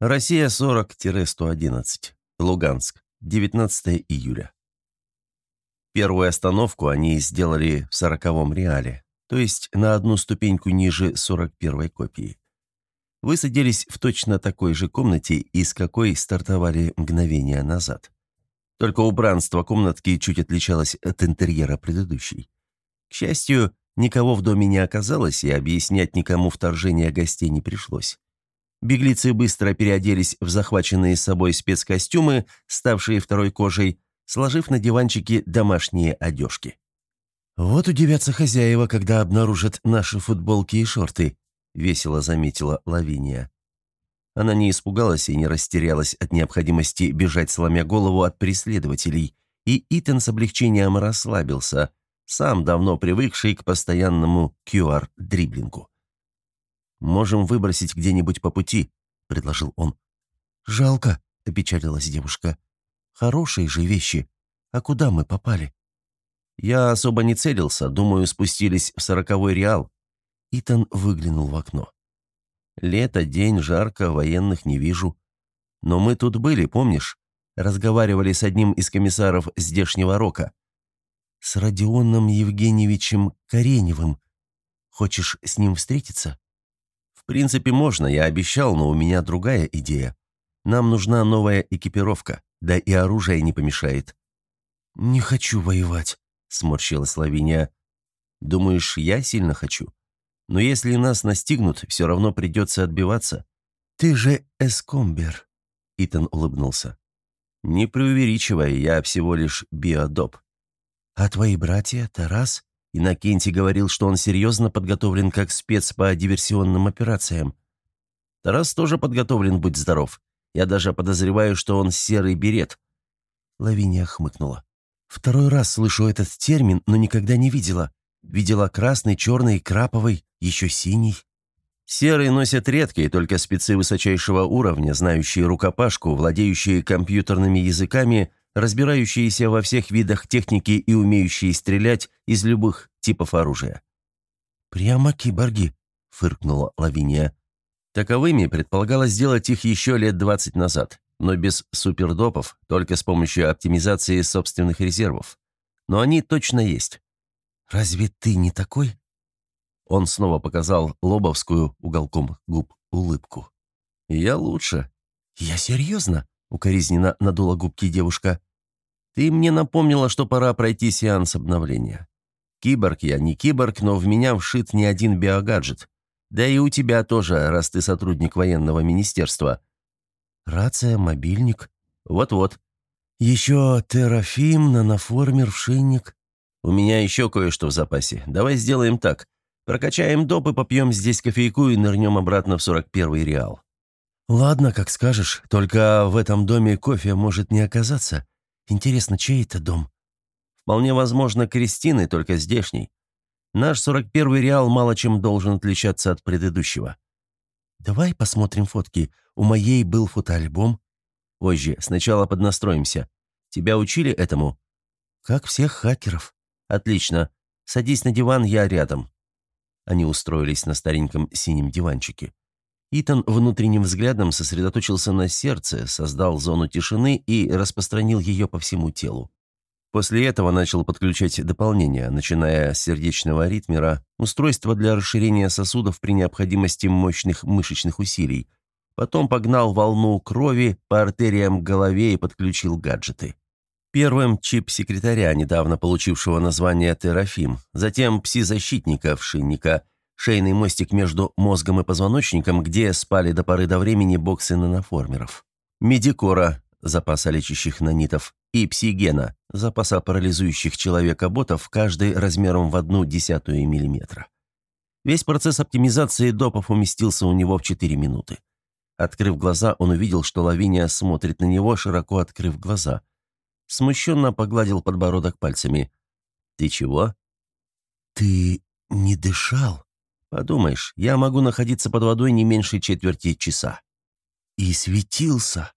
Россия 40-111. Луганск. 19 июля. Первую остановку они сделали в сороковом реале, то есть на одну ступеньку ниже 41-й копии. Высадились в точно такой же комнате, из какой стартовали мгновение назад. Только убранство комнатки чуть отличалось от интерьера предыдущей. К счастью, никого в доме не оказалось, и объяснять никому вторжение гостей не пришлось. Беглецы быстро переоделись в захваченные с собой спецкостюмы, ставшие второй кожей, сложив на диванчике домашние одежки. «Вот удивятся хозяева, когда обнаружат наши футболки и шорты», — весело заметила Лавиния. Она не испугалась и не растерялась от необходимости бежать, сломя голову от преследователей, и Итан с облегчением расслабился, сам давно привыкший к постоянному QR-дриблингу. «Можем выбросить где-нибудь по пути», — предложил он. «Жалко», — опечалилась девушка. «Хорошие же вещи. А куда мы попали?» «Я особо не целился. Думаю, спустились в сороковой реал». Итан выглянул в окно. «Лето, день, жарко, военных не вижу. Но мы тут были, помнишь? Разговаривали с одним из комиссаров здешнего рока. С Родионом Евгеньевичем Кареневым. Хочешь с ним встретиться?» Принципе, можно, я обещал, но у меня другая идея. Нам нужна новая экипировка, да и оружие не помешает». «Не хочу воевать», — сморщилась Лавиния. «Думаешь, я сильно хочу? Но если нас настигнут, все равно придется отбиваться». «Ты же эскомбер», — Итан улыбнулся. «Не преувеличивай, я всего лишь биодоп». «А твои братья, Тарас?» Иннокентий говорил, что он серьезно подготовлен как спец по диверсионным операциям. Тарас тоже подготовлен, будь здоров. Я даже подозреваю, что он серый берет». Лавиния хмыкнула. «Второй раз слышу этот термин, но никогда не видела. Видела красный, черный, краповый, еще синий». Серый носят редкие, только спецы высочайшего уровня, знающие рукопашку, владеющие компьютерными языками разбирающиеся во всех видах техники и умеющие стрелять из любых типов оружия. «Прямо киборги», — фыркнула Лавиния. Таковыми предполагалось сделать их еще лет 20 назад, но без супердопов, только с помощью оптимизации собственных резервов. Но они точно есть. «Разве ты не такой?» Он снова показал лобовскую уголком губ улыбку. «Я лучше». «Я серьезно?» — укоризненно надула губки девушка. «Ты мне напомнила, что пора пройти сеанс обновления. Киборг я, не киборг, но в меня вшит не один биогаджет. Да и у тебя тоже, раз ты сотрудник военного министерства». «Рация, мобильник». «Вот-вот». «Еще терафим, наноформер, вшинник». «У меня еще кое-что в запасе. Давай сделаем так. Прокачаем доп и попьем здесь кофейку и нырнем обратно в 41-й реал». «Ладно, как скажешь, только в этом доме кофе может не оказаться. Интересно, чей это дом?» «Вполне возможно, Кристины, только здешний. Наш 41-й реал мало чем должен отличаться от предыдущего». «Давай посмотрим фотки. У моей был фотоальбом». «Позже. Сначала поднастроимся. Тебя учили этому?» «Как всех хакеров». «Отлично. Садись на диван, я рядом». Они устроились на стареньком синем диванчике. Итан внутренним взглядом сосредоточился на сердце, создал зону тишины и распространил ее по всему телу. После этого начал подключать дополнения, начиная с сердечного ритмера, устройство для расширения сосудов при необходимости мощных мышечных усилий. Потом погнал волну крови по артериям к голове и подключил гаджеты. Первым чип секретаря, недавно получившего название Терафим, затем пси-защитника Вшинника – шейный мостик между мозгом и позвоночником, где спали до поры до времени боксы наноформеров. Медикора, запаса лечащих нанитов, и псигена, запаса парализующих человека ботов, каждый размером в одну десятую миллиметра. Весь процесс оптимизации допов уместился у него в 4 минуты. Открыв глаза, он увидел, что Лавиния смотрит на него, широко открыв глаза. Смущенно погладил подбородок пальцами. «Ты чего?» «Ты не дышал?» Подумаешь, я могу находиться под водой не меньше четверти часа. И светился.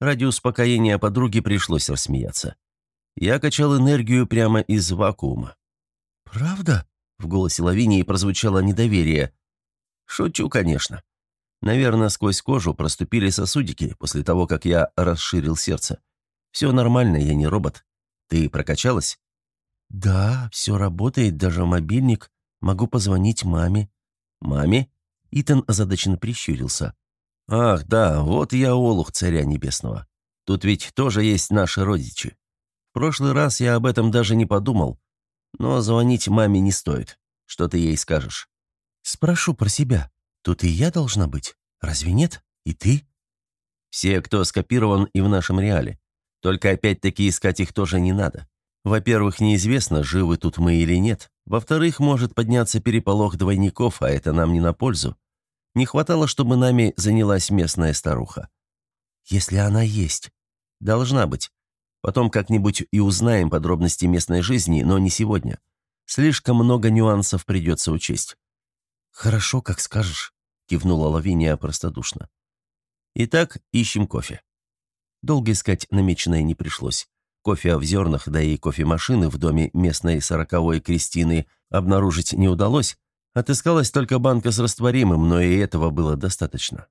Ради успокоения подруги пришлось рассмеяться. Я качал энергию прямо из вакуума. «Правда?» — в голосе Лавинии прозвучало недоверие. «Шучу, конечно. Наверное, сквозь кожу проступили сосудики после того, как я расширил сердце. Все нормально, я не робот. Ты прокачалась?» «Да, все работает, даже мобильник. Могу позвонить маме». «Маме?» Итан озадаченно прищурился. «Ах, да, вот я олух царя небесного. Тут ведь тоже есть наши родичи. В прошлый раз я об этом даже не подумал. Но звонить маме не стоит. Что ты ей скажешь?» «Спрошу про себя. Тут и я должна быть. Разве нет? И ты?» «Все, кто скопирован и в нашем реале. Только опять-таки искать их тоже не надо. Во-первых, неизвестно, живы тут мы или нет. Во-вторых, может подняться переполох двойников, а это нам не на пользу. Не хватало, чтобы нами занялась местная старуха. Если она есть. Должна быть. Потом как-нибудь и узнаем подробности местной жизни, но не сегодня. Слишком много нюансов придется учесть». «Хорошо, как скажешь», — кивнула Лавиния простодушно. «Итак, ищем кофе». Долго искать намеченное не пришлось. Кофе в зернах, да и кофемашины в доме местной сороковой Кристины обнаружить не удалось. Отыскалась только банка с растворимым, но и этого было достаточно.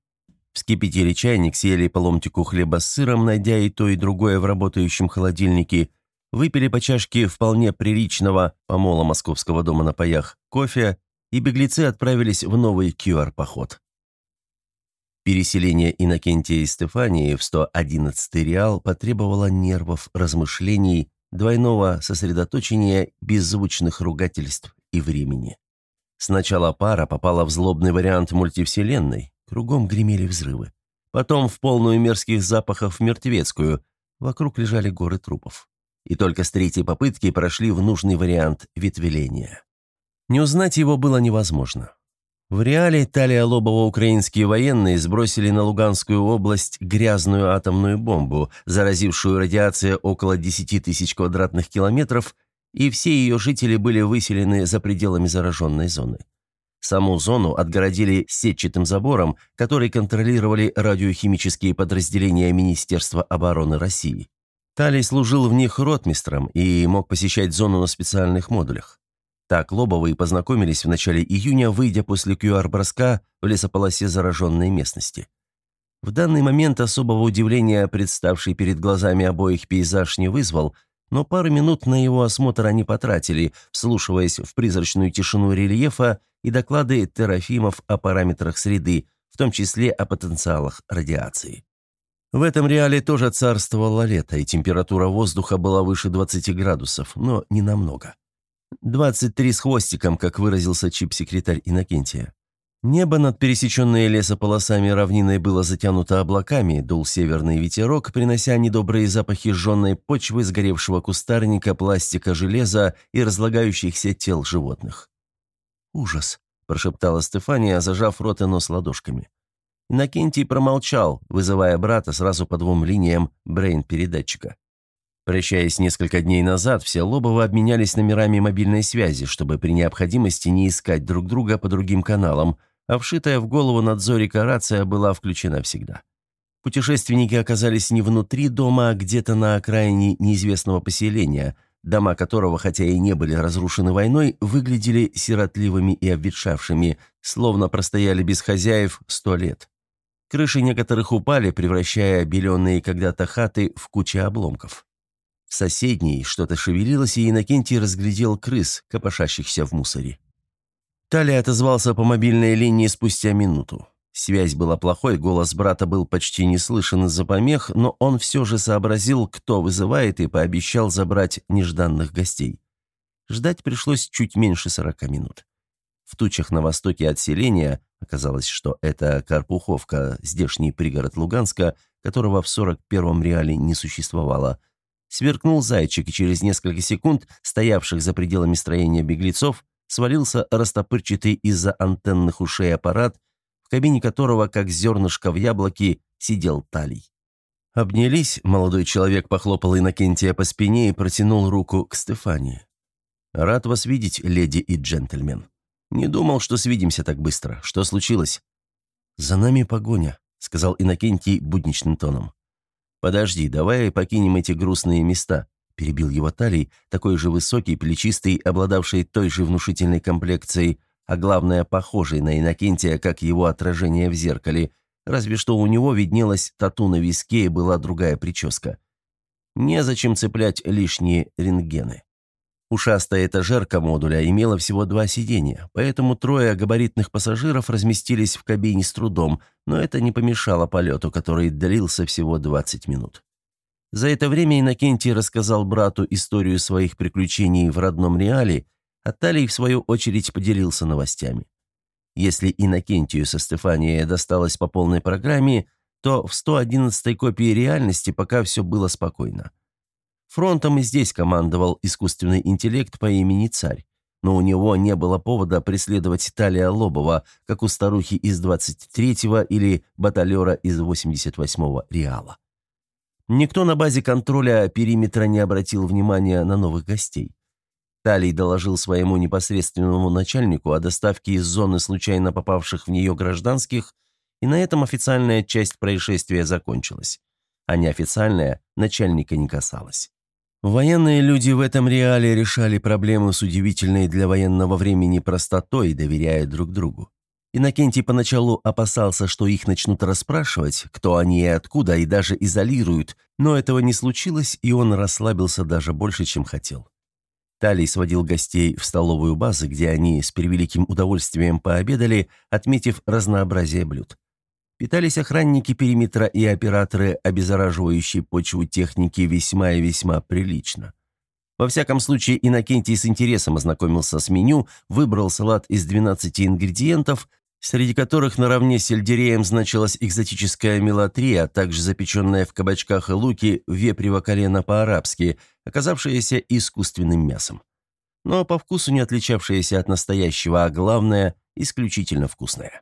Вскипятили чайник, съели по ломтику хлеба с сыром, найдя и то, и другое в работающем холодильнике, выпили по чашке вполне приличного помола московского дома на паях кофе, и беглецы отправились в новый QR-поход. Переселение Иннокентия и Стефании в 111 реал потребовало нервов, размышлений, двойного сосредоточения, беззвучных ругательств и времени. Сначала пара попала в злобный вариант мультивселенной, Кругом гремели взрывы. Потом в полную мерзких запахов мертвецкую. Вокруг лежали горы трупов. И только с третьей попытки прошли в нужный вариант ветвеления. Не узнать его было невозможно. В реале Талия Лобова украинские военные сбросили на Луганскую область грязную атомную бомбу, заразившую радиацией около 10 тысяч квадратных километров, и все ее жители были выселены за пределами зараженной зоны. Саму зону отгородили сетчатым забором, который контролировали радиохимические подразделения Министерства обороны России. Талий служил в них ротмистром и мог посещать зону на специальных модулях. Так Лобовы познакомились в начале июня, выйдя после QR-броска в лесополосе зараженной местности. В данный момент особого удивления представший перед глазами обоих пейзаж не вызвал, но пару минут на его осмотр они потратили, вслушиваясь в призрачную тишину рельефа и доклады терафимов о параметрах среды, в том числе о потенциалах радиации. В этом реале тоже царствовало лето, и температура воздуха была выше 20 градусов, но не намного. 23 с хвостиком, как выразился чип-секретарь Иннокентия. Небо над пересеченной лесополосами равниной было затянуто облаками, дул северный ветерок, принося недобрые запахи жженной почвы, сгоревшего кустарника, пластика, железа и разлагающихся тел животных. «Ужас», – прошептала Стефания, зажав рот и нос ладошками. Иннокентий промолчал, вызывая брата сразу по двум линиям брейн-передатчика. Прощаясь несколько дней назад, все Лобовы обменялись номерами мобильной связи, чтобы при необходимости не искать друг друга по другим каналам – а вшитая в голову надзорика рация была включена всегда. Путешественники оказались не внутри дома, а где-то на окраине неизвестного поселения, дома которого, хотя и не были разрушены войной, выглядели сиротливыми и обветшавшими, словно простояли без хозяев сто лет. Крыши некоторых упали, превращая беленые когда-то хаты в кучи обломков. В соседней что-то шевелилось, и Иннокентий разглядел крыс, копошащихся в мусоре. Талия отозвался по мобильной линии спустя минуту. Связь была плохой, голос брата был почти не слышен из-за помех, но он все же сообразил, кто вызывает, и пообещал забрать нежданных гостей. Ждать пришлось чуть меньше сорока минут. В тучах на востоке от селения, оказалось, что это Карпуховка, здешний пригород Луганска, которого в 41-м реале не существовало, сверкнул зайчик, и через несколько секунд, стоявших за пределами строения беглецов, свалился растопырчатый из-за антенных ушей аппарат, в кабине которого, как зернышко в яблоке, сидел Талий. Обнялись, молодой человек похлопал Иннокентия по спине и протянул руку к Стефании. «Рад вас видеть, леди и джентльмен. Не думал, что свидимся так быстро. Что случилось?» «За нами погоня», — сказал Иннокентий будничным тоном. «Подожди, давай покинем эти грустные места перебил его талий, такой же высокий, плечистый, обладавший той же внушительной комплекцией, а главное, похожей на Иннокентия, как его отражение в зеркале, разве что у него виднелась тату на виске и была другая прическа. Незачем цеплять лишние рентгены. Ушастая этажерка модуля имела всего два сиденья, поэтому трое габаритных пассажиров разместились в кабине с трудом, но это не помешало полету, который длился всего 20 минут. За это время Иннокентий рассказал брату историю своих приключений в родном Реале, а Талий, в свою очередь, поделился новостями. Если Иннокентию со Стефанией досталось по полной программе, то в 111-й копии реальности пока все было спокойно. Фронтом и здесь командовал искусственный интеллект по имени Царь, но у него не было повода преследовать Талия Лобова, как у старухи из 23-го или баталера из 88-го Реала. Никто на базе контроля периметра не обратил внимания на новых гостей. Талий доложил своему непосредственному начальнику о доставке из зоны случайно попавших в нее гражданских, и на этом официальная часть происшествия закончилась, а неофициальная начальника не касалась. Военные люди в этом реале решали проблему с удивительной для военного времени простотой, доверяя друг другу. Иннокентий поначалу опасался, что их начнут расспрашивать, кто они и откуда, и даже изолируют, но этого не случилось, и он расслабился даже больше, чем хотел. Талий сводил гостей в столовую базы, где они с превеликим удовольствием пообедали, отметив разнообразие блюд. Питались охранники периметра и операторы обеззараживающей почву техники весьма и весьма прилично. Во всяком случае, Иннокентий с интересом ознакомился с меню, выбрал салат из 12 ингредиентов, среди которых наравне с сельдереем значилась экзотическая мелатрия, а также запеченная в кабачках и луки вепрево колено по-арабски, оказавшаяся искусственным мясом. Но по вкусу не отличавшаяся от настоящего, а главное – исключительно вкусная.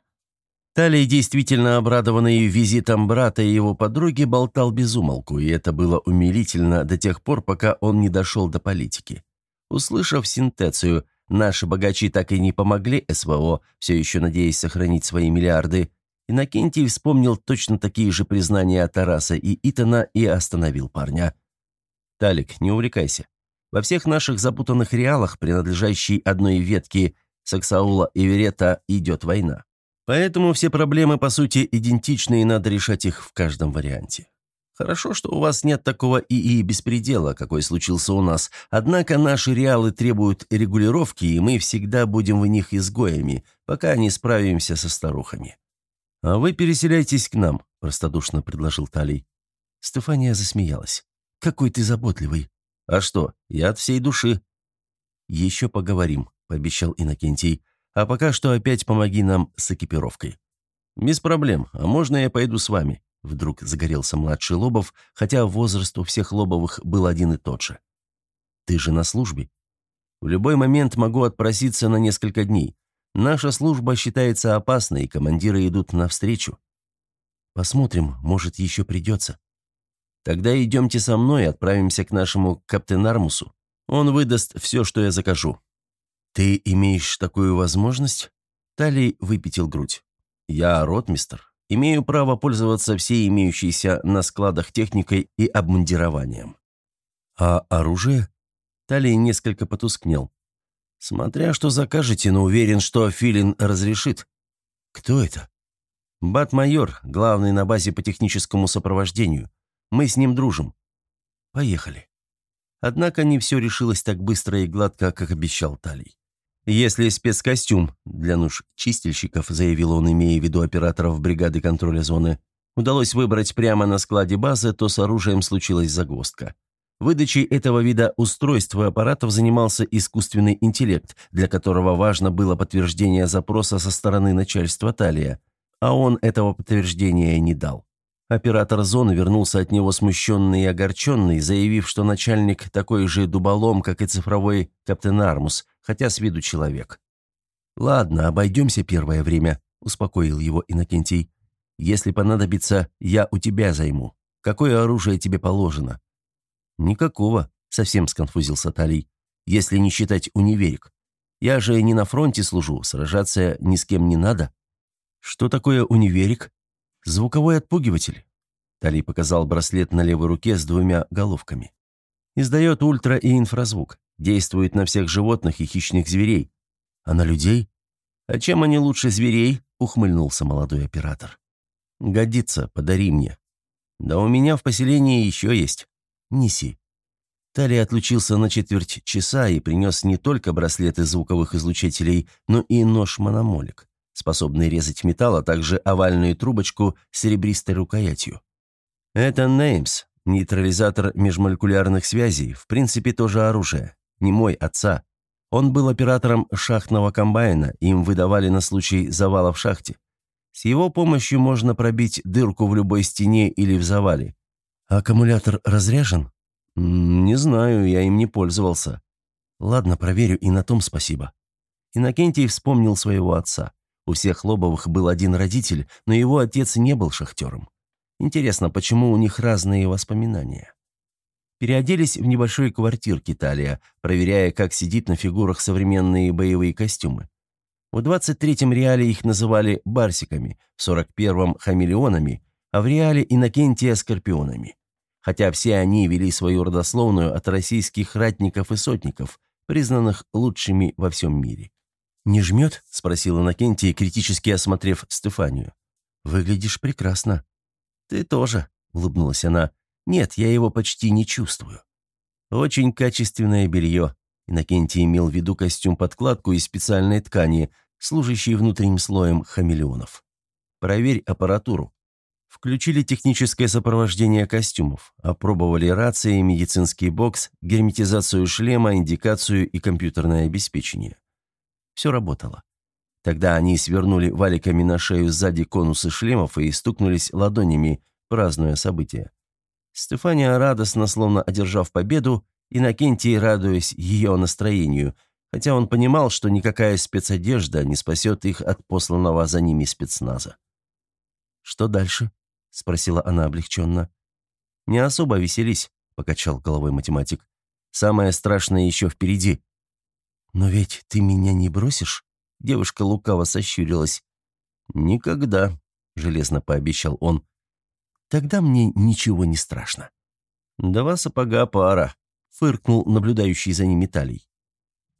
Талий, действительно обрадованный визитом брата и его подруги, болтал без умолку, и это было умилительно до тех пор, пока он не дошел до политики. Услышав синтецию «Наши богачи так и не помогли СВО, все еще надеясь сохранить свои миллиарды», Иннокентий вспомнил точно такие же признания Тараса и Итана и остановил парня. «Талик, не увлекайся. Во всех наших запутанных реалах, принадлежащей одной ветке Саксаула и Верета, идет война. Поэтому все проблемы, по сути, идентичны, и надо решать их в каждом варианте. Хорошо, что у вас нет такого ИИ беспредела, какой случился у нас. Однако наши реалы требуют регулировки, и мы всегда будем в них изгоями, пока не справимся со старухами. А вы переселяйтесь к нам, простодушно предложил Талий. Стефания засмеялась. Какой ты заботливый. А что, я от всей души. Еще поговорим, пообещал Иннокентий. А пока что опять помоги нам с экипировкой». «Без проблем. А можно я пойду с вами?» Вдруг загорелся младший Лобов, хотя возраст у всех Лобовых был один и тот же. «Ты же на службе. В любой момент могу отпроситься на несколько дней. Наша служба считается опасной, и командиры идут навстречу. Посмотрим, может, еще придется. Тогда идемте со мной и отправимся к нашему каптенармусу. Он выдаст все, что я закажу. «Ты имеешь такую возможность?» Талий выпятил грудь. «Я ротмистер. Имею право пользоваться всей имеющейся на складах техникой и обмундированием». «А оружие?» Талий несколько потускнел. «Смотря что закажете, но уверен, что Филин разрешит». «Кто это?» «Бат-майор, главный на базе по техническому сопровождению. Мы с ним дружим». «Поехали». Однако не все решилось так быстро и гладко, как обещал Талий. «Если спецкостюм для нужд чистильщиков», заявил он, имея в виду операторов бригады контроля зоны, удалось выбрать прямо на складе базы, то с оружием случилась загвоздка. Выдачей этого вида устройств и аппаратов занимался искусственный интеллект, для которого важно было подтверждение запроса со стороны начальства Талия, а он этого подтверждения не дал. Оператор зоны вернулся от него смущенный и огорченный, заявив, что начальник такой же дуболом, как и цифровой каптен Армус, хотя с виду человек. «Ладно, обойдемся первое время», — успокоил его Иннокентий. «Если понадобится, я у тебя займу. Какое оружие тебе положено?» «Никакого», — совсем сконфузился Талий. «Если не считать универик. Я же не на фронте служу, сражаться ни с кем не надо». «Что такое универик?» «Звуковой отпугиватель». Талий показал браслет на левой руке с двумя головками. «Издает ультра- и инфразвук. Действует на всех животных и хищных зверей. А на людей? «А чем они лучше зверей?» — ухмыльнулся молодой оператор. «Годится, подари мне». «Да у меня в поселении еще есть. Неси». Талия отлучился на четверть часа и принес не только браслеты звуковых излучателей, но и нож-мономолик, способный резать металл, а также овальную трубочку с серебристой рукоятью. Это Неймс, нейтрализатор межмолекулярных связей, в принципе, тоже оружие. Не мой, отца. Он был оператором шахтного комбайна, им выдавали на случай завала в шахте. С его помощью можно пробить дырку в любой стене или в завале. Аккумулятор разряжен? «Не знаю, я им не пользовался». «Ладно, проверю, и на том спасибо». Иннокентий вспомнил своего отца. У всех Лобовых был один родитель, но его отец не был шахтером. Интересно, почему у них разные воспоминания? Переоделись в небольшой квартирке Талия, проверяя, как сидит на фигурах современные боевые костюмы. В 23-м реале их называли барсиками, в 41-м – хамелеонами, а в реале Иннокентия – скорпионами хотя все они вели свою родословную от российских ратников и сотников, признанных лучшими во всем мире. «Не жмет?» – спросила Накентия, критически осмотрев Стефанию. «Выглядишь прекрасно». «Ты тоже», – улыбнулась она. «Нет, я его почти не чувствую». «Очень качественное белье». Иннокентий имел в виду костюм-подкладку из специальной ткани, служащей внутренним слоем хамелеонов. «Проверь аппаратуру». Включили техническое сопровождение костюмов, опробовали рации, медицинский бокс, герметизацию шлема, индикацию и компьютерное обеспечение. Все работало. Тогда они свернули валиками на шею сзади конусы шлемов и стукнулись ладонями, празднуя событие. Стефания, радостно, словно одержав победу, Иннокентий, радуясь ее настроению, хотя он понимал, что никакая спецодежда не спасет их от посланного за ними спецназа. «Что дальше?» — спросила она облегченно. «Не особо веселись», — покачал головой математик. «Самое страшное еще впереди». «Но ведь ты меня не бросишь?» Девушка лукаво сощурилась. «Никогда», — железно пообещал он. «Тогда мне ничего не страшно». «Два сапога пара», — фыркнул наблюдающий за ними Талий.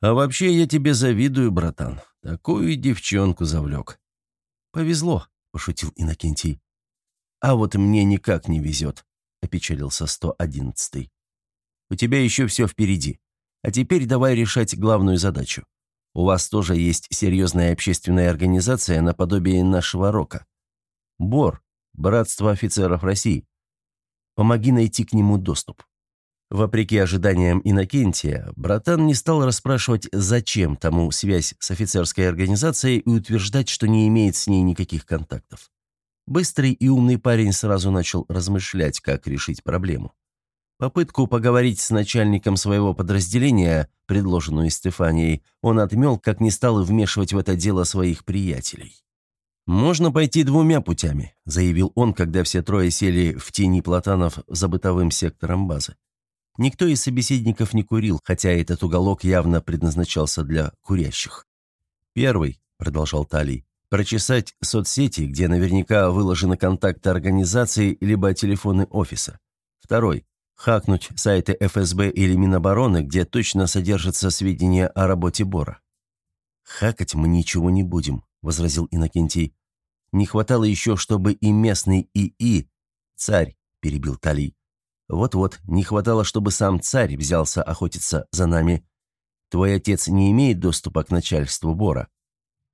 «А вообще я тебе завидую, братан. Такую девчонку завлек». «Повезло», — пошутил Иннокентий. «А вот мне никак не везет», — опечалился 111-й. «У тебя еще все впереди. А теперь давай решать главную задачу. У вас тоже есть серьезная общественная организация наподобие нашего РОКа. БОР, Братство офицеров России. Помоги найти к нему доступ». Вопреки ожиданиям Иннокентия, братан не стал расспрашивать, зачем тому связь с офицерской организацией и утверждать, что не имеет с ней никаких контактов. Быстрый и умный парень сразу начал размышлять, как решить проблему. Попытку поговорить с начальником своего подразделения, предложенную Стефанией, он отмел, как не стал и вмешивать в это дело своих приятелей. «Можно пойти двумя путями», — заявил он, когда все трое сели в тени платанов за бытовым сектором базы. Никто из собеседников не курил, хотя этот уголок явно предназначался для курящих. «Первый», — продолжал Талий, Прочесать соцсети, где наверняка выложены контакты организации либо телефоны офиса. Второй. Хакнуть сайты ФСБ или Минобороны, где точно содержатся сведения о работе Бора. «Хакать мы ничего не будем», — возразил Иннокентий. «Не хватало еще, чтобы и местный ИИ...» «Царь», — перебил Талий. «Вот-вот, не хватало, чтобы сам царь взялся охотиться за нами. Твой отец не имеет доступа к начальству Бора.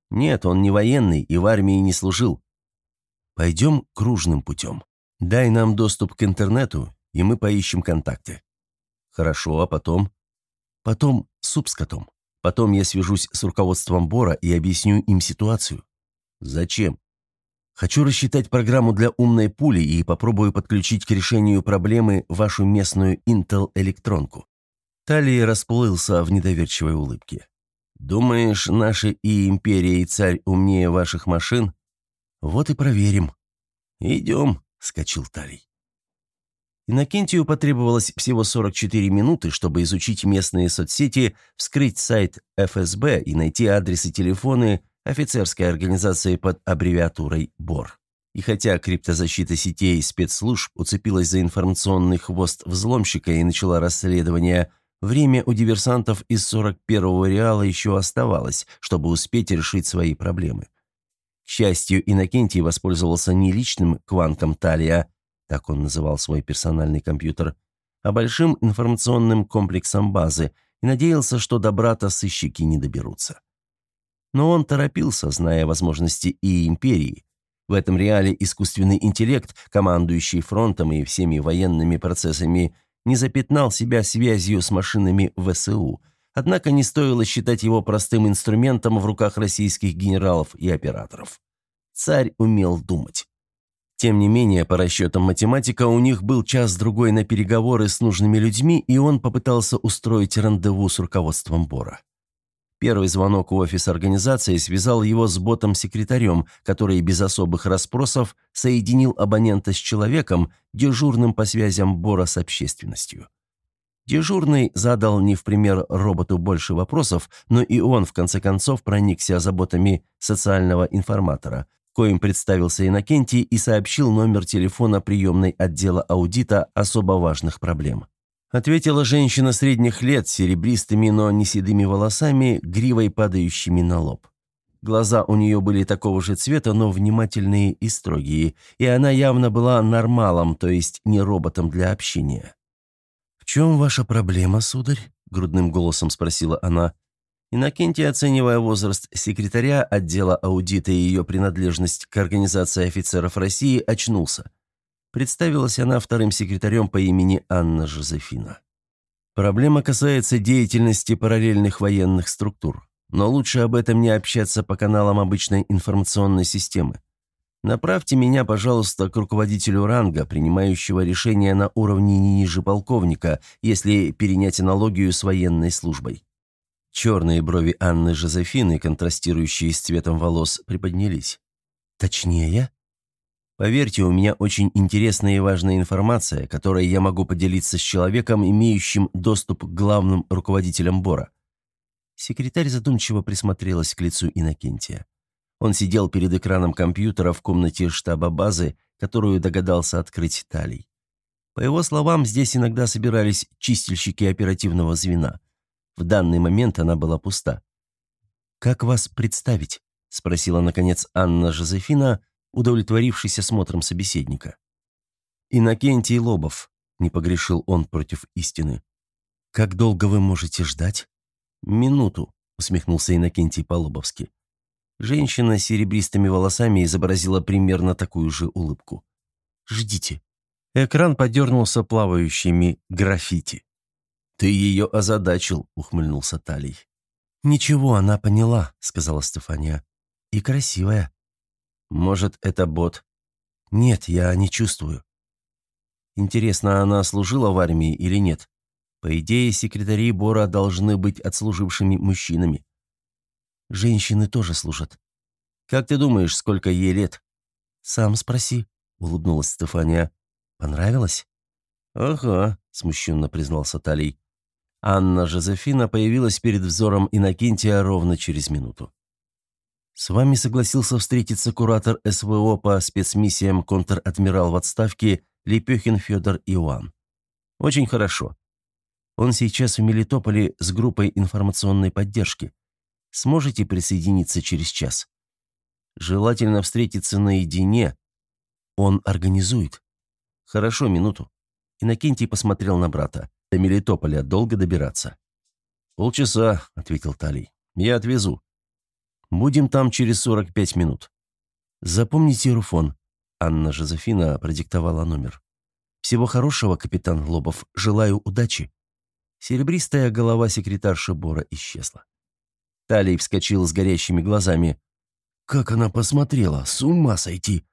Нет, он не военный и в армии не служил. Пойдем кружным путем. Дай нам доступ к интернету, и мы поищем контакты. Хорошо, а потом? Потом суп с котом. Потом я свяжусь с руководством Бора и объясню им ситуацию. Зачем? Хочу рассчитать программу для умной пули и попробую подключить к решению проблемы вашу местную Intel-электронку. Талий расплылся в недоверчивой улыбке. Думаешь, наши и империя, и царь умнее ваших машин? Вот и проверим. Идем, скачил Талий. Иннокентию потребовалось всего 44 минуты, чтобы изучить местные соцсети, вскрыть сайт ФСБ и найти адресы и телефоны офицерской организации под аббревиатурой БОР. И хотя криптозащита сетей спецслужб уцепилась за информационный хвост взломщика и начала расследование, Время у диверсантов из 41-го Реала еще оставалось, чтобы успеть решить свои проблемы. К счастью, Иннокентий воспользовался не личным квантом Талия, так он называл свой персональный компьютер, а большим информационным комплексом базы и надеялся, что до брата сыщики не доберутся. Но он торопился, зная возможности и империи. В этом реале искусственный интеллект, командующий фронтом и всеми военными процессами, не запятнал себя связью с машинами ВСУ, однако не стоило считать его простым инструментом в руках российских генералов и операторов. Царь умел думать. Тем не менее, по расчетам математика, у них был час-другой на переговоры с нужными людьми, и он попытался устроить рандеву с руководством Бора. Первый звонок в офис организации связал его с ботом-секретарем, который без особых расспросов соединил абонента с человеком, дежурным по связям Бора с общественностью. Дежурный задал не в пример роботу больше вопросов, но и он, в конце концов, проникся заботами социального информатора, коим представился Иннокентий и сообщил номер телефона приемной отдела аудита особо важных проблем. Ответила женщина средних лет серебристыми, но не седыми волосами, гривой падающими на лоб. Глаза у нее были такого же цвета, но внимательные и строгие, и она явно была нормалом, то есть не роботом для общения. «В чем ваша проблема, сударь?» – грудным голосом спросила она. Иннокентий, оценивая возраст секретаря отдела аудита и ее принадлежность к Организации офицеров России, очнулся. Представилась она вторым секретарем по имени Анна Жозефина. Проблема касается деятельности параллельных военных структур, но лучше об этом не общаться по каналам обычной информационной системы. Направьте меня, пожалуйста, к руководителю ранга, принимающего решения на уровне не ниже полковника, если перенять аналогию с военной службой. Черные брови Анны Жозефины, контрастирующие с цветом волос, приподнялись. «Точнее?» Поверьте, у меня очень интересная и важная информация, которой я могу поделиться с человеком, имеющим доступ к главным руководителям Бора». Секретарь задумчиво присмотрелась к лицу Иннокентия. Он сидел перед экраном компьютера в комнате штаба базы, которую догадался открыть Талий. По его словам, здесь иногда собирались чистильщики оперативного звена. В данный момент она была пуста. «Как вас представить?» – спросила, наконец, Анна Жозефина, удовлетворившись осмотром собеседника. «Иннокентий Лобов», — не погрешил он против истины. «Как долго вы можете ждать?» «Минуту», — усмехнулся Иннокентий Полобовский. Женщина с серебристыми волосами изобразила примерно такую же улыбку. «Ждите». Экран подернулся плавающими граффити. «Ты ее озадачил», — ухмыльнулся Талий. «Ничего, она поняла», — сказала Стефания. «И красивая». Может, это бот? Нет, я не чувствую. Интересно, она служила в армии или нет? По идее, секретари Бора должны быть отслужившими мужчинами. Женщины тоже служат. Как ты думаешь, сколько ей лет? Сам спроси, улыбнулась Стефания. Понравилось? Ага, смущенно признался Талий. Анна Жозефина появилась перед взором Иннокентия ровно через минуту. С вами согласился встретиться куратор СВО по спецмиссиям контр-адмирал в отставке Лепехин Федор Иоанн. Очень хорошо. Он сейчас в Мелитополе с группой информационной поддержки. Сможете присоединиться через час? Желательно встретиться наедине. Он организует. Хорошо, минуту. Иннокентий посмотрел на брата. До Мелитополя долго добираться? «Полчаса», — ответил Талий. «Я отвезу. Будем там через 45 минут. Запомните Руфон. Анна Жозефина продиктовала номер. Всего хорошего, капитан Лобов. Желаю удачи. Серебристая голова секретарши Бора исчезла. Талий вскочил с горящими глазами. «Как она посмотрела! С ума сойти!»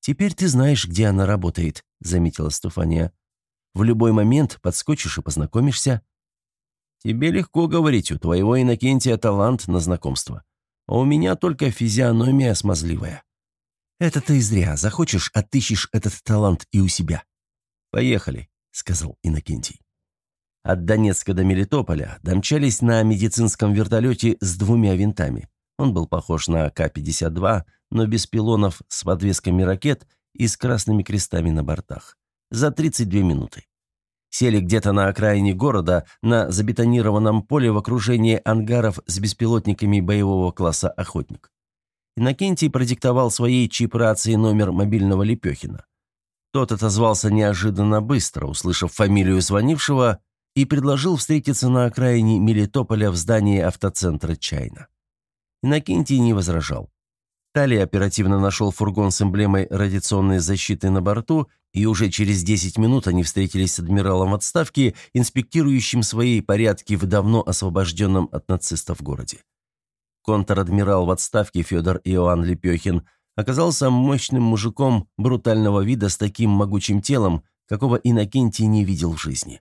«Теперь ты знаешь, где она работает», — заметила Стефания. «В любой момент подскочишь и познакомишься». «Тебе легко говорить, у твоего Иннокентия талант на знакомство а у меня только физиономия смазливая. Это ты зря. Захочешь, отыщешь этот талант и у себя. Поехали, сказал Иннокентий. От Донецка до Мелитополя домчались на медицинском вертолете с двумя винтами. Он был похож на К-52, но без пилонов с подвесками ракет и с красными крестами на бортах. За 32 минуты. Сели где-то на окраине города, на забетонированном поле в окружении ангаров с беспилотниками боевого класса «Охотник». Иннокентий продиктовал своей чип-рации номер мобильного Лепехина. Тот отозвался неожиданно быстро, услышав фамилию звонившего, и предложил встретиться на окраине Мелитополя в здании автоцентра «Чайна». Иннокентий не возражал. Талия оперативно нашел фургон с эмблемой радиационной защиты на борту, и уже через 10 минут они встретились с адмиралом в отставке, инспектирующим свои порядки в давно освобожденном от нацистов городе. Контр-адмирал в отставке Федор Иоанн Лепехин оказался мощным мужиком брутального вида с таким могучим телом, какого Иннокентий не видел в жизни.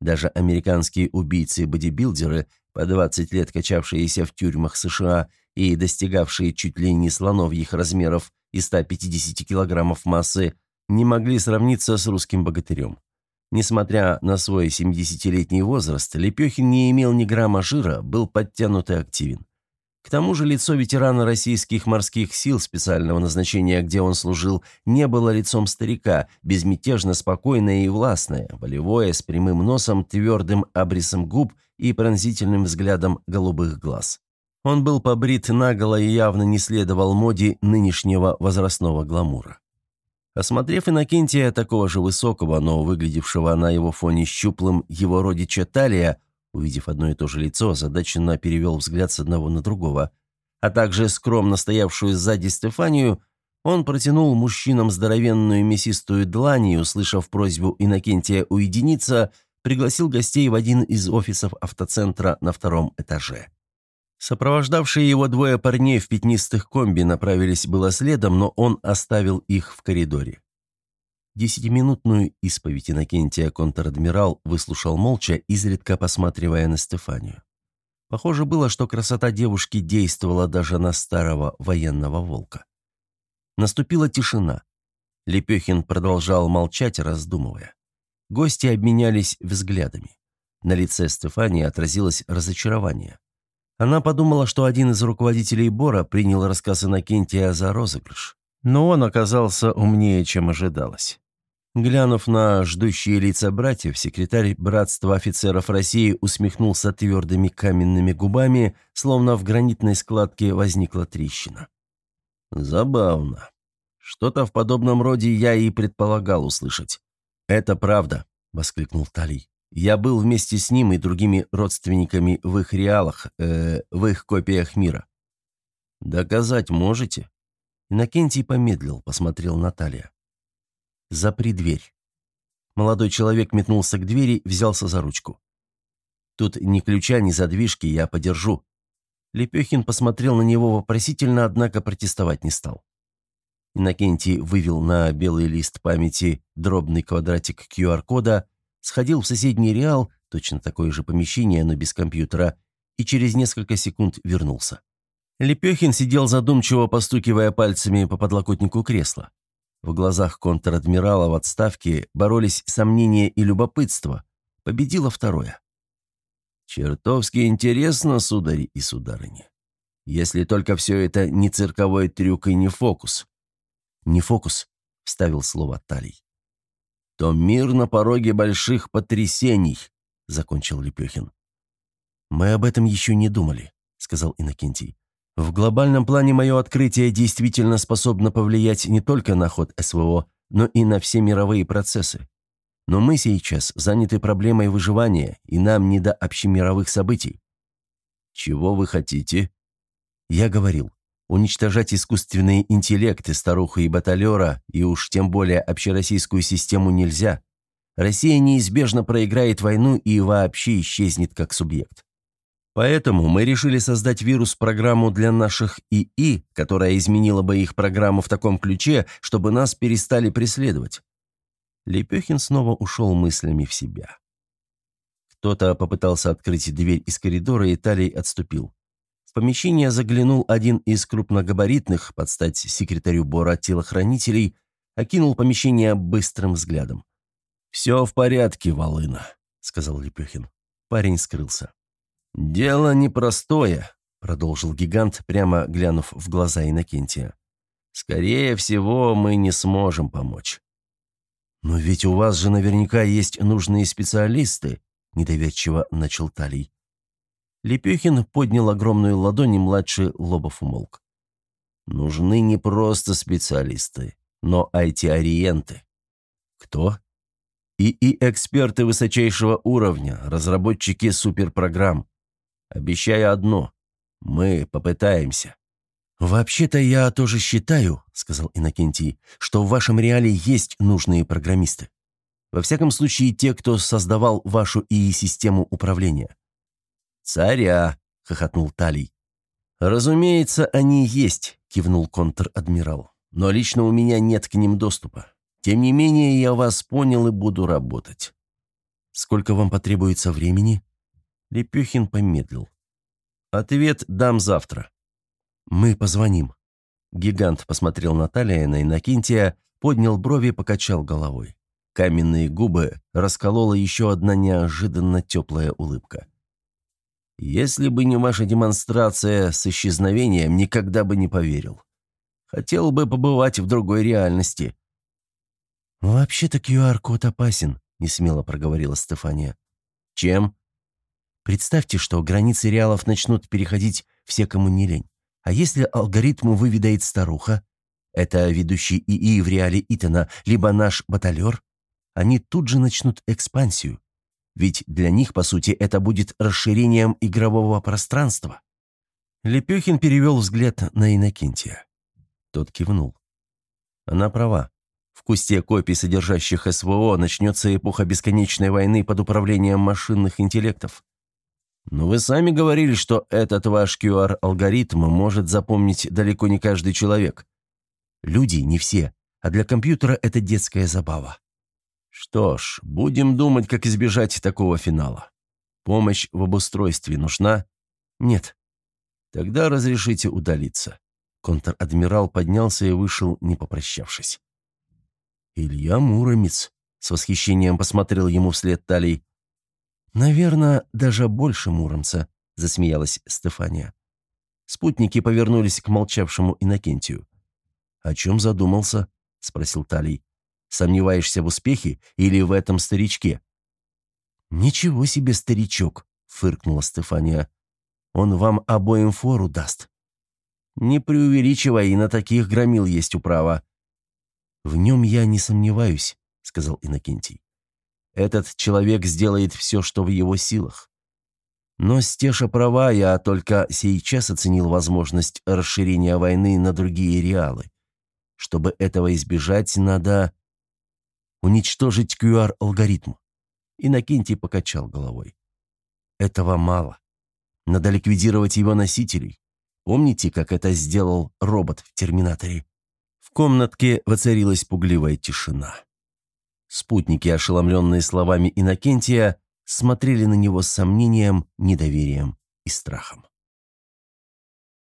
Даже американские убийцы-бодибилдеры, по 20 лет качавшиеся в тюрьмах США и достигавшие чуть ли не слоновьих размеров и 150 килограммов массы, не могли сравниться с русским богатырем. Несмотря на свой 70-летний возраст, Лепехин не имел ни грамма жира, был подтянут и активен. К тому же лицо ветерана российских морских сил специального назначения, где он служил, не было лицом старика, безмятежно спокойное и властное, волевое, с прямым носом, твердым обрисом губ и пронзительным взглядом голубых глаз. Он был побрит наголо и явно не следовал моде нынешнего возрастного гламура. Осмотрев Иннокентия, такого же высокого, но выглядевшего на его фоне щуплым его родича Талия, Увидев одно и то же лицо, озадаченно перевел взгляд с одного на другого. А также скромно стоявшую сзади Стефанию, он протянул мужчинам здоровенную мясистую длань и, услышав просьбу Иннокентия уединиться, пригласил гостей в один из офисов автоцентра на втором этаже. Сопровождавшие его двое парней в пятнистых комби направились было следом, но он оставил их в коридоре. Десятиминутную исповедь Иннокентия контр-адмирал выслушал молча, изредка посматривая на Стефанию. Похоже было, что красота девушки действовала даже на старого военного волка. Наступила тишина. Лепехин продолжал молчать, раздумывая. Гости обменялись взглядами. На лице Стефании отразилось разочарование. Она подумала, что один из руководителей Бора принял рассказ Иннокентия за розыгрыш. Но он оказался умнее, чем ожидалось. Глянув на ждущие лица братьев, секретарь Братства офицеров России усмехнулся твердыми каменными губами, словно в гранитной складке возникла трещина. «Забавно. Что-то в подобном роде я и предполагал услышать». «Это правда», — воскликнул Талий. «Я был вместе с ним и другими родственниками в их реалах, э, в их копиях мира». «Доказать можете?» Иннокентий помедлил, посмотрел на Талия. «Запри дверь». Молодой человек метнулся к двери, взялся за ручку. «Тут ни ключа, ни задвижки, я подержу». Лепехин посмотрел на него вопросительно, однако протестовать не стал. Иннокентий вывел на белый лист памяти дробный квадратик QR-кода, сходил в соседний Реал, точно такое же помещение, но без компьютера, и через несколько секунд вернулся. Лепехин сидел задумчиво, постукивая пальцами по подлокотнику кресла. В глазах контр-адмирала в отставке боролись сомнения и любопытство. Победило второе. «Чертовски интересно, судари и сударыни. Если только все это не цирковой трюк и не фокус». «Не фокус», — вставил слово Талий. «То мир на пороге больших потрясений», — закончил Лепехин. «Мы об этом еще не думали», — сказал Иннокентий. В глобальном плане мое открытие действительно способно повлиять не только на ход СВО, но и на все мировые процессы. Но мы сейчас заняты проблемой выживания, и нам не до общемировых событий. Чего вы хотите? Я говорил, уничтожать искусственные интеллекты, старуху и баталера, и уж тем более общероссийскую систему нельзя. Россия неизбежно проиграет войну и вообще исчезнет как субъект. Поэтому мы решили создать вирус-программу для наших ИИ, которая изменила бы их программу в таком ключе, чтобы нас перестали преследовать. Лепехин снова ушел мыслями в себя. Кто-то попытался открыть дверь из коридора, и Талий отступил. В помещение заглянул один из крупногабаритных, под стать секретарю Бора телохранителей, окинул помещение быстрым взглядом. «Все в порядке, Волына», — сказал Лепехин. Парень скрылся. «Дело непростое», — продолжил гигант, прямо глянув в глаза Иннокентия. «Скорее всего, мы не сможем помочь». «Но ведь у вас же наверняка есть нужные специалисты», — недоверчиво начал Талий. Лепехин поднял огромную ладонь, и младший Лобов умолк. «Нужны не просто специалисты, но IT-ориенты». «Кто?» «ИИ-эксперты высочайшего уровня, разработчики суперпрограмм. Обещаю одно. Мы попытаемся». «Вообще-то я тоже считаю», — сказал Иннокентий, «что в вашем реале есть нужные программисты. Во всяком случае, те, кто создавал вашу ИИ-систему управления». «Царя», — хохотнул Талий. «Разумеется, они есть», — кивнул контр-адмирал. «Но лично у меня нет к ним доступа. Тем не менее, я вас понял и буду работать». «Сколько вам потребуется времени?» Лепехин помедлил. «Ответ дам завтра». «Мы позвоним». Гигант посмотрел на Талия на Иннокентия, поднял брови, покачал головой. Каменные губы расколола еще одна неожиданно теплая улыбка. «Если бы не ваша демонстрация с исчезновением, никогда бы не поверил. Хотел бы побывать в другой реальности». «Вообще-то QR-код опасен», — несмело проговорила Стефания. «Чем?» «Представьте, что границы реалов начнут переходить все, кому не лень. А если алгоритму выведает старуха? Это ведущий ИИ в реале Итана, либо наш баталер? Они тут же начнут экспансию. Ведь для них, по сути, это будет расширением игрового пространства. Лепехин перевел взгляд на Иннокентия. Тот кивнул. Она права. В кусте копий, содержащих СВО, начнется эпоха бесконечной войны под управлением машинных интеллектов. Но вы сами говорили, что этот ваш QR-алгоритм может запомнить далеко не каждый человек. Люди не все, а для компьютера это детская забава. Что ж, будем думать, как избежать такого финала. Помощь в обустройстве нужна? Нет. Тогда разрешите удалиться. Контр-адмирал поднялся и вышел, не попрощавшись. Илья Муромец с восхищением посмотрел ему вслед Талий. «Наверное, даже больше Муромца», — засмеялась Стефания. Спутники повернулись к молчавшему Иннокентию. «О чем задумался?» — спросил Талий. «Сомневаешься в успехе или в этом старичке?» «Ничего себе старичок!» — фыркнула Стефания. «Он вам обоим фору даст». «Не преувеличивай, и на таких громил есть управа». «В нем я не сомневаюсь», — сказал Иннокентий. Этот человек сделает все, что в его силах. Но Стеша права, я только сейчас оценил возможность расширения войны на другие реалы. Чтобы этого избежать, надо уничтожить QR-алгоритм. Иннокентий покачал головой. Этого мало. Надо ликвидировать его носителей. Помните, как это сделал робот в «Терминаторе»? В комнатке воцарилась пугливая тишина. Спутники, ошеломленные словами Иннокентия, смотрели на него с сомнением, недоверием и страхом.